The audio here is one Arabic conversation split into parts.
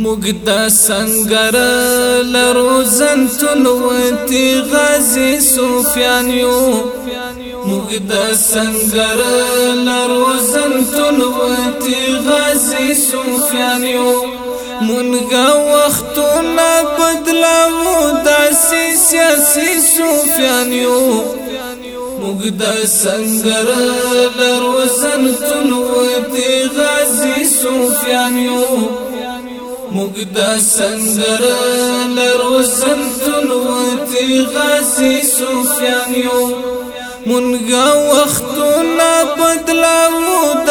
موږ د سنگر لرو زنتون وتی غازی سفیان یو موږ د سنگر لرو زنتون وتی غازی سفیان یو مونږه وختونه بدلاو د سیاسي سفیان یو موږ د سنگر لرو زنتون وتی غازی سفیان یو موږ د سنگر لرو سنتون وتی غازی سفیان یو مونږه وختونه بدلاو د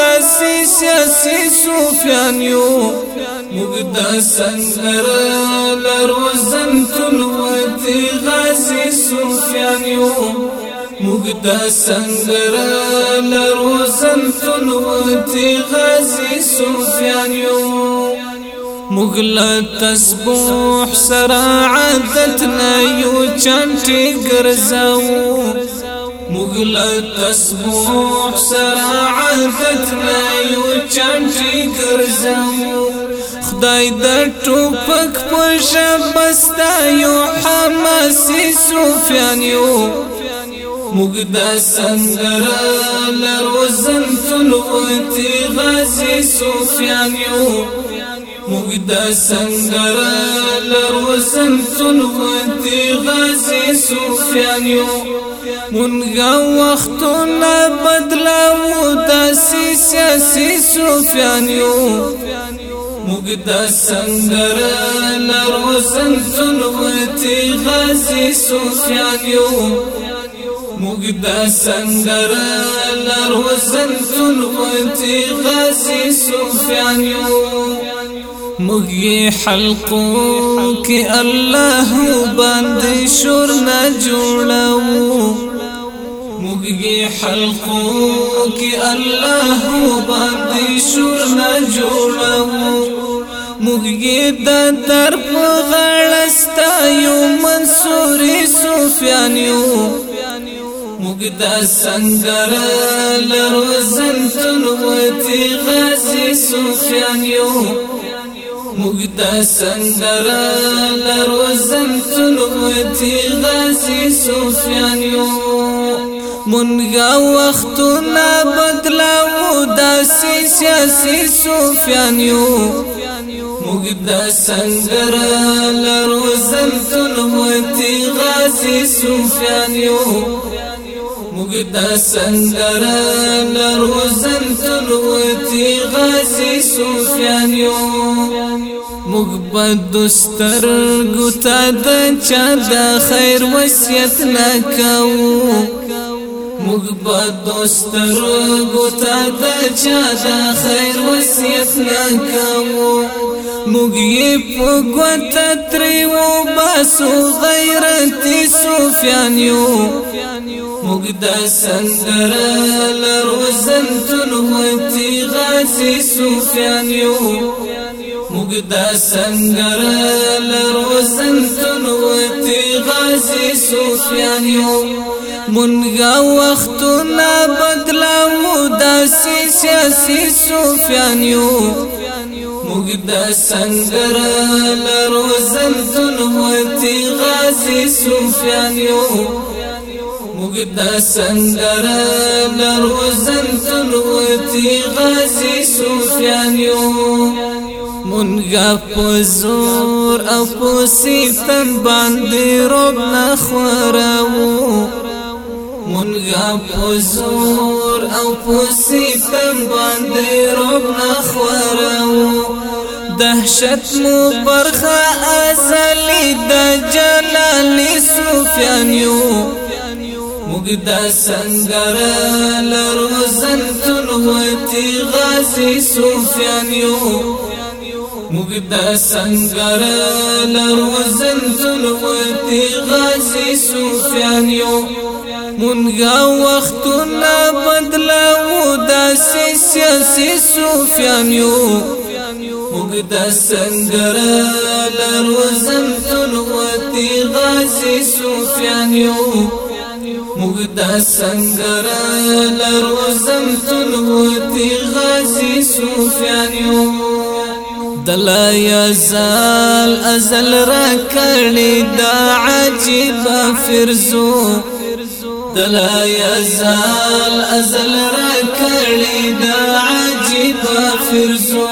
سیاسي سفیان د سنگر لرو سنتون وتی غازی سفیان یو سنگر لرو سنتون وتی غازی سفیان مغلا تسبوح سرا عادتنا یو چانټي ګرځاو مغلا تسبوح سرا عادتنا یو چانټي ګرځاو خدای د ټوپک په شبستا حماسي سفیان یو. موږ د سنگر لرو زنتون وتی غازی سفیان یو. موږ سنگر لرو سنتون ودی غازی سفیان یو. مونږه وختونه بدلاو د سیاسي سفیان یو. موږ سنگر لرو سنتون ودی غازی سفیان یو. موږ سنگر لرو سنتون ودی غازی سفیان یو. مغي حلقو کې الله باندې شور نه جوړو مغي حلقو کې الله باندې شور نه جوړو مغي د در په غړستا یو منصور سفیان یو. موږ د سنگر لرو زنتون وتی غازی سفیان یو. موږ د سنگر لرو زمتون وتی غازی سفیان یو. مونږه وختونه بدلاو د سیاسي سفیان یو. موږ د سنگر لرو زمتون وتی غازی سفیان یو. موږ د سنگر لرو زمتون وتی غازی سفیان یو موږ بدستر ګوتا د چا د خیر وصیت نکاو موږ بدستر ګوتا د چا د خیر وصیت نکاو په ګوتا تریو باسو غیرت سفیان یو موږ د سندر لرو زنتون وتی غازی سفیان یو موږ د سنگر لرو زنتون وتی غازی سفیان یو مونږه وختونه بدلاو د سیاسي سفیان یو د سنگر لرو زنتون وتی غازی سفیان یو موږ د سنگر لرو زنتون وتی غازی سفیان یو مونږه په زور أو په سیتن باندې روب نه خوراو مونږه زور خوراو دهشت مو برخه ازلی د جلال د سنگر لرو زنتون وتی غازی سفیان یو. موږ سنگر لرو زنتون وتی غازی سفیان یو. مونږه وختونه بدلاو د سیاسي سفیان یو. موږ سنگر لرو زنتون وتی غازی سفیان یو. د سنگر لرو زمتون وتی غازی سفیان یو دلا یزال ازل را کړی دا عجیب فرزو. دلا یزال ازل را کړی دا عجیب فرزو.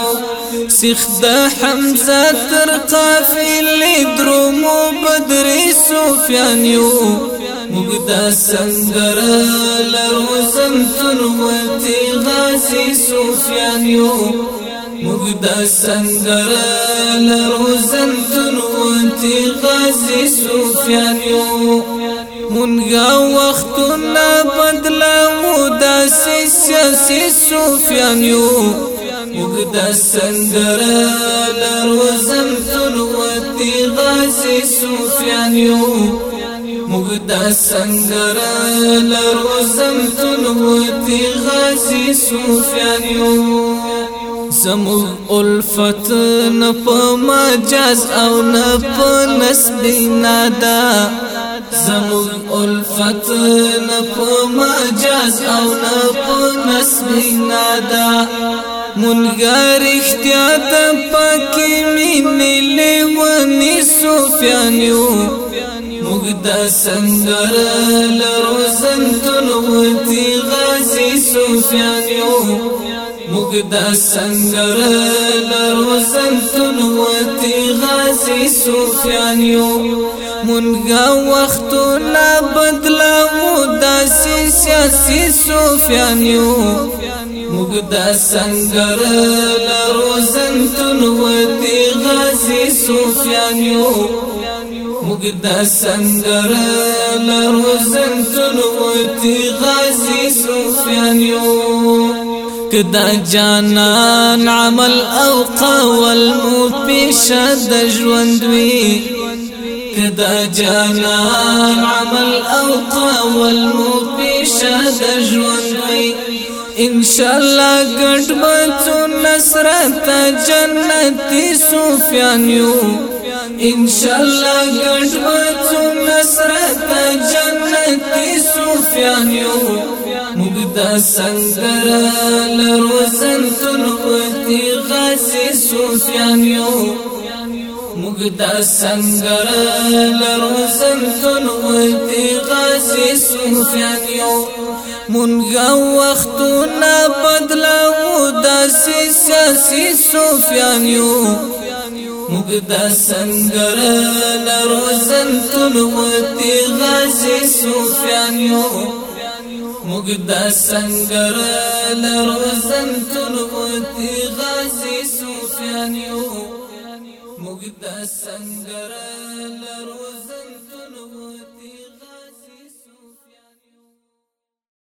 سیخ د حمزه تر قافل درمو بدر سفیان یو موږ د سنگر لرو زمتون وتی غازی سفیان یو. موږ د سنگر لرو زمتون وتی غازی سفیان یو. مونږه وختونه بدلو د سیاسي سفیان یو. موږ د سنگر لرو زمتون وتی موږ د سنگر لرو زمتون وتی غازی سفیان یو زمو الفت نه په مجاز او نه په نسب نادا زمو الفت نه په مجاز او نه په نسب نادا مونږه رښتیا د پکې مینې لیونی سفیان یو موږ د سنگر لرو زنتون وتی غازی سفیان یو موږ د سنگر لرو زنتون وتی غازی سفیان یو مونږه وختونه بدلو د سیاسي سفیان یو موږ د سنگر لرو زنتون وتی غازی سفیان یو موږ د سنگر لرو زنتون وتی غازی سفیان یو. کدا جانان عمل أو قول مو پیش د ژوند وی. کدا جانان عمل أو قول مو پیش د ژوند وی. ان شاء الله ګډ بچو نصرت جنتی سفیان یو. ان شاء الله ګډ مڅو نصرت جنتی سفیان یو. مبدا سنگر لروزن سنوتی غازی سفیان یو. مبدا سنگر لروزن سنوتی غازی سفیان یو. منګه وختونه بدلاو داسې سیاسي سفیان یو. د سنگر لرو سنتون وتی غازی سفیان یو د سنگر لرو زنتون وتی غازی سفیان یو د سنگر لرو